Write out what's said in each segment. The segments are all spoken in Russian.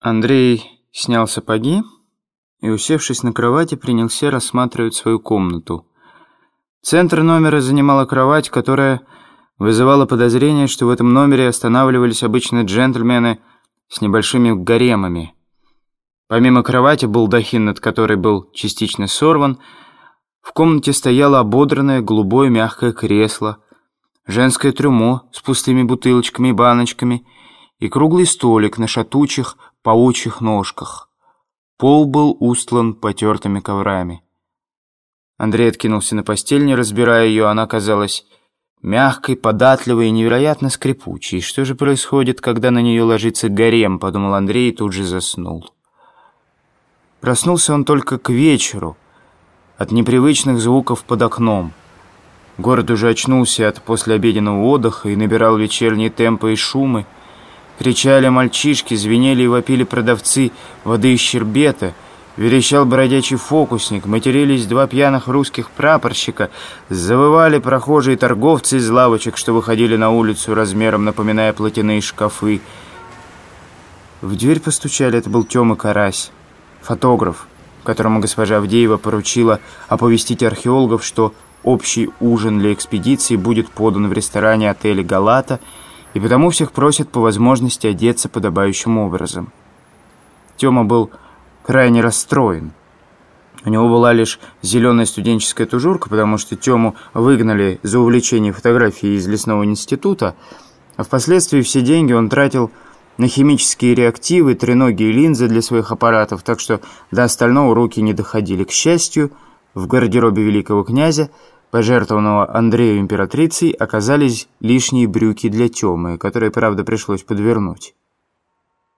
Андрей снял сапоги и, усевшись на кровати, принялся рассматривать свою комнату. Центр номера занимала кровать, которая вызывала подозрение, что в этом номере останавливались обычно джентльмены с небольшими гаремами. Помимо кровати, балдахин над которой был частично сорван, в комнате стояло ободранное голубое мягкое кресло, женское трюмо с пустыми бутылочками и баночками и круглый столик на шатучих, паучьих ножках. Пол был устлан потертыми коврами. Андрей откинулся на постель, не разбирая ее. Она казалась мягкой, податливой и невероятно скрипучей. Что же происходит, когда на нее ложится гарем, подумал Андрей и тут же заснул. Проснулся он только к вечеру от непривычных звуков под окном. Город уже очнулся от послеобеденного отдыха и набирал вечерние темпы и шумы. Кричали мальчишки, звенели и вопили продавцы воды и щербета. Верещал бродячий фокусник, матерились два пьяных русских прапорщика, завывали прохожие торговцы из лавочек, что выходили на улицу размером, напоминая платяные шкафы. В дверь постучали, это был Тёма Карась, фотограф, которому госпожа Авдеева поручила оповестить археологов, что общий ужин для экспедиции будет подан в ресторане отеля «Галата», и потому всех просят по возможности одеться подобающим образом. Тёма был крайне расстроен. У него была лишь зеленая студенческая тужурка, потому что Тему выгнали за увлечение фотографией из лесного института, а впоследствии все деньги он тратил на химические реактивы, треногие линзы для своих аппаратов, так что до остального руки не доходили. К счастью, в гардеробе великого князя пожертвованного Андрею императрицей, оказались лишние брюки для Тёмы, которые, правда, пришлось подвернуть.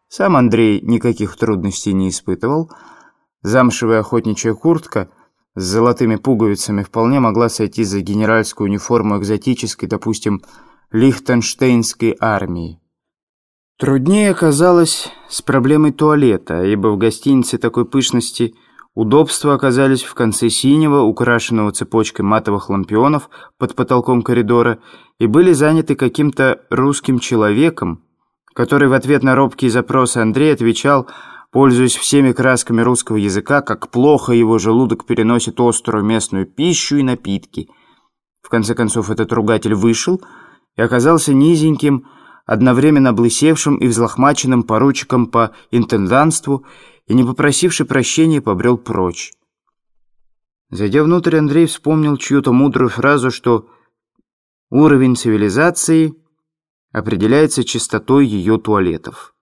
Сам Андрей никаких трудностей не испытывал. Замшевая охотничья куртка с золотыми пуговицами вполне могла сойти за генеральскую униформу экзотической, допустим, лихтенштейнской армии. Труднее оказалось с проблемой туалета, ибо в гостинице такой пышности – Удобства оказались в конце синего, украшенного цепочкой матовых лампионов под потолком коридора, и были заняты каким-то русским человеком, который в ответ на робкие запросы Андрея отвечал, пользуясь всеми красками русского языка, как плохо его желудок переносит острую местную пищу и напитки. В конце концов этот ругатель вышел и оказался низеньким, одновременно облысевшим и взлохмаченным поручиком по интенданству и, не попросивши прощения, побрел прочь. Зайдя внутрь, Андрей вспомнил чью-то мудрую фразу, что уровень цивилизации определяется чистотой ее туалетов.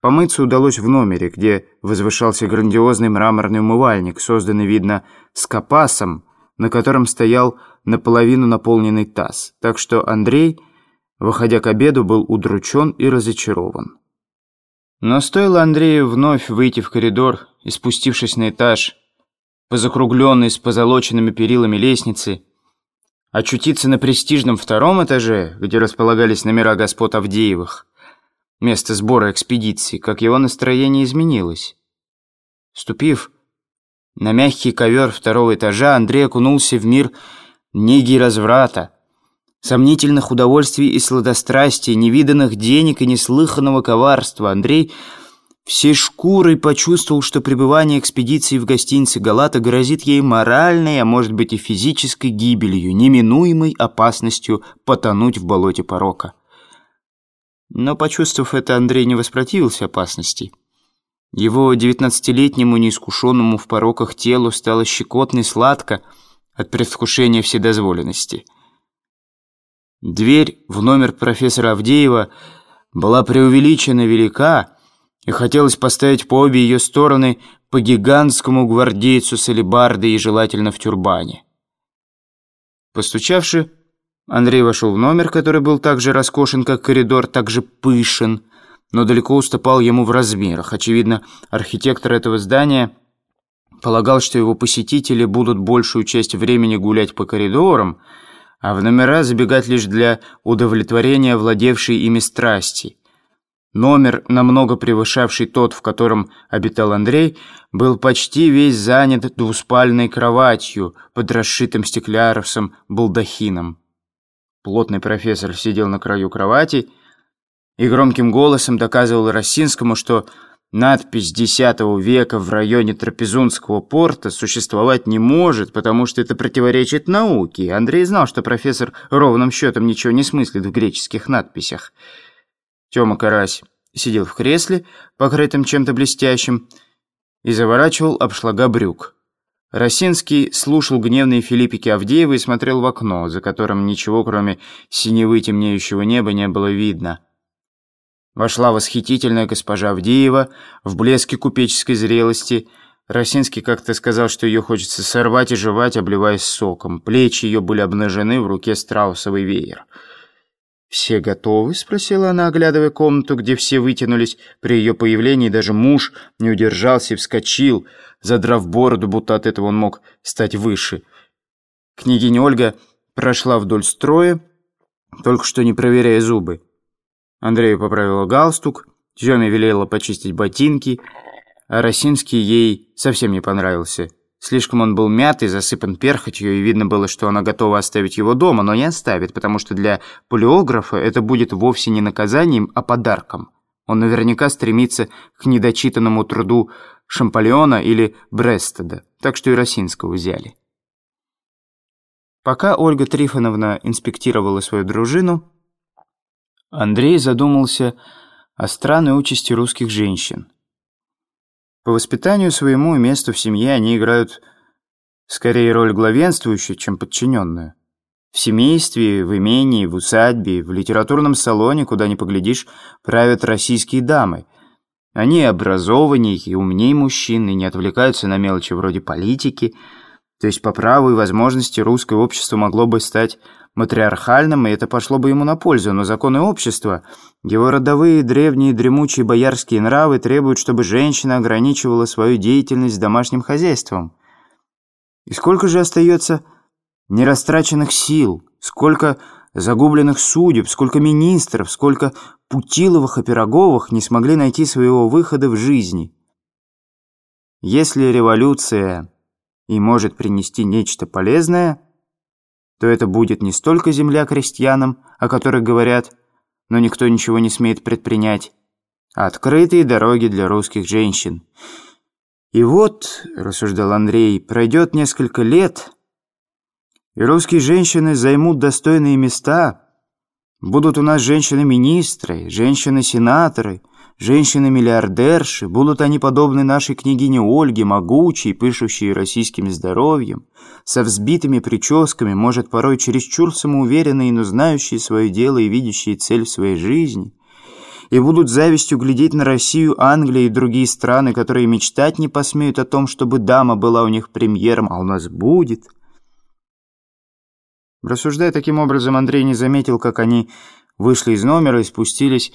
Помыться удалось в номере, где возвышался грандиозный мраморный умывальник, созданный, видно, с капасом, на котором стоял наполовину наполненный таз. Так что Андрей, выходя к обеду, был удручен и разочарован. Но стоило Андрею вновь выйти в коридор и, спустившись на этаж, по закругленной с позолоченными перилами лестницы, очутиться на престижном втором этаже, где располагались номера господ Авдеевых, место сбора экспедиции, как его настроение изменилось. Ступив на мягкий ковер второго этажа, Андрей окунулся в мир неги разврата, сомнительных удовольствий и сладострастия, невиданных денег и неслыханного коварства, Андрей всей шкурой почувствовал, что пребывание экспедиции в гостинице «Галата» грозит ей моральной, а может быть и физической гибелью, неминуемой опасностью потонуть в болоте порока. Но, почувствовав это, Андрей не воспротивился опасности. Его девятнадцатилетнему, неискушенному в пороках телу стало щекотно и сладко от предвкушения вседозволенности – Дверь в номер профессора Авдеева была преувеличенно велика, и хотелось поставить по обе ее стороны по гигантскому гвардейцу с алебардой и желательно в тюрбане. Постучавши, Андрей вошел в номер, который был так же роскошен, как коридор, так же пышен, но далеко уступал ему в размерах. Очевидно, архитектор этого здания полагал, что его посетители будут большую часть времени гулять по коридорам, а в номера забегать лишь для удовлетворения владевшей ими страсти. Номер, намного превышавший тот, в котором обитал Андрей, был почти весь занят двуспальной кроватью под расшитым стеклярусом балдахином. Плотный профессор сидел на краю кровати и громким голосом доказывал Росинскому, что надпись X века в районе Трапезунского порта существовать не может, потому что это противоречит науке. Андрей знал, что профессор ровным счетом ничего не смыслит в греческих надписях. Тёма Карась сидел в кресле, покрытым чем-то блестящим, и заворачивал обшлага брюк. Росинский слушал гневные Филиппики Авдеева и смотрел в окно, за которым ничего, кроме синевы темнеющего неба, не было видно. Вошла восхитительная госпожа Авдеева в блеске купеческой зрелости. Росинский как-то сказал, что ее хочется сорвать и жевать, обливаясь соком. Плечи ее были обнажены, в руке страусовый веер. «Все готовы?» — спросила она, оглядывая комнату, где все вытянулись. При ее появлении даже муж не удержался и вскочил, задрав бороду, будто от этого он мог стать выше. Княгиня Ольга прошла вдоль строя, только что не проверяя зубы. Андрею поправила галстук, Тёме велела почистить ботинки, а Росинский ей совсем не понравился. Слишком он был мятый, засыпан перхотью, и видно было, что она готова оставить его дома, но не оставит, потому что для полиографа это будет вовсе не наказанием, а подарком. Он наверняка стремится к недочитанному труду Шампальона или Брестеда, так что и Росинского взяли. Пока Ольга Трифоновна инспектировала свою дружину, Андрей задумался о странной участи русских женщин. По воспитанию своему и месту в семье они играют скорее роль главенствующую, чем подчиненную. В семействе, в имении, в усадьбе, в литературном салоне, куда ни поглядишь, правят российские дамы. Они образованнее и умнее мужчин и не отвлекаются на мелочи вроде политики. То есть по праву и возможности русское общество могло бы стать матриархальным, и это пошло бы ему на пользу, но законы общества, его родовые древние дремучие боярские нравы требуют, чтобы женщина ограничивала свою деятельность домашним хозяйством. И сколько же остается нерастраченных сил, сколько загубленных судеб, сколько министров, сколько Путиловых и Пироговых не смогли найти своего выхода в жизни. Если революция и может принести нечто полезное – то это будет не столько земля крестьянам, о которых говорят, но никто ничего не смеет предпринять, а открытые дороги для русских женщин. И вот, рассуждал Андрей, пройдет несколько лет, и русские женщины займут достойные места, будут у нас женщины-министры, женщины-сенаторы – Женщины-миллиардерши, будут они подобны нашей княгине Ольге, могучей, пышущей российским здоровьем, со взбитыми прическами, может, порой чересчур самоуверенные, но знающие свое дело и видящие цель в своей жизни, и будут завистью глядеть на Россию, Англию и другие страны, которые мечтать не посмеют о том, чтобы дама была у них премьером, а у нас будет. Рассуждая таким образом, Андрей не заметил, как они вышли из номера и спустились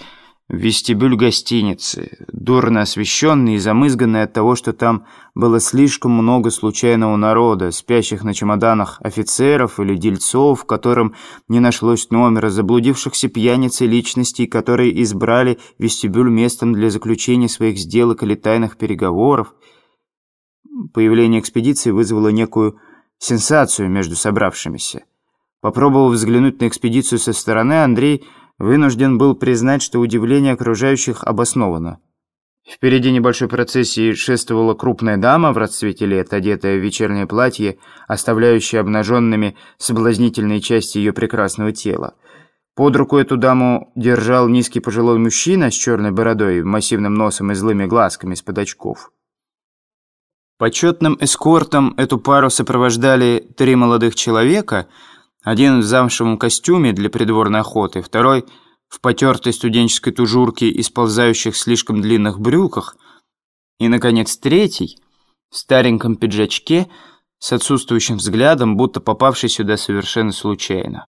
вестибюль гостиницы, дурно освещенный и замызганный от того, что там было слишком много случайного народа, спящих на чемоданах офицеров или дельцов, которым не нашлось номера, заблудившихся пьяниц и личностей, которые избрали вестибюль местом для заключения своих сделок или тайных переговоров. Появление экспедиции вызвало некую сенсацию между собравшимися. Попробовав взглянуть на экспедицию со стороны, Андрей вынужден был признать, что удивление окружающих обосновано. Впереди небольшой процессии шествовала крупная дама в расцвете лет, одетая в вечернее платье, оставляющее обнаженными соблазнительные части ее прекрасного тела. Под руку эту даму держал низкий пожилой мужчина с черной бородой, массивным носом и злыми глазками из-под очков. Почетным эскортом эту пару сопровождали три молодых человека – один в замшевом костюме для придворной охоты, второй в потертой студенческой тужурке и сползающих слишком длинных брюках, и, наконец, третий в стареньком пиджачке с отсутствующим взглядом, будто попавший сюда совершенно случайно.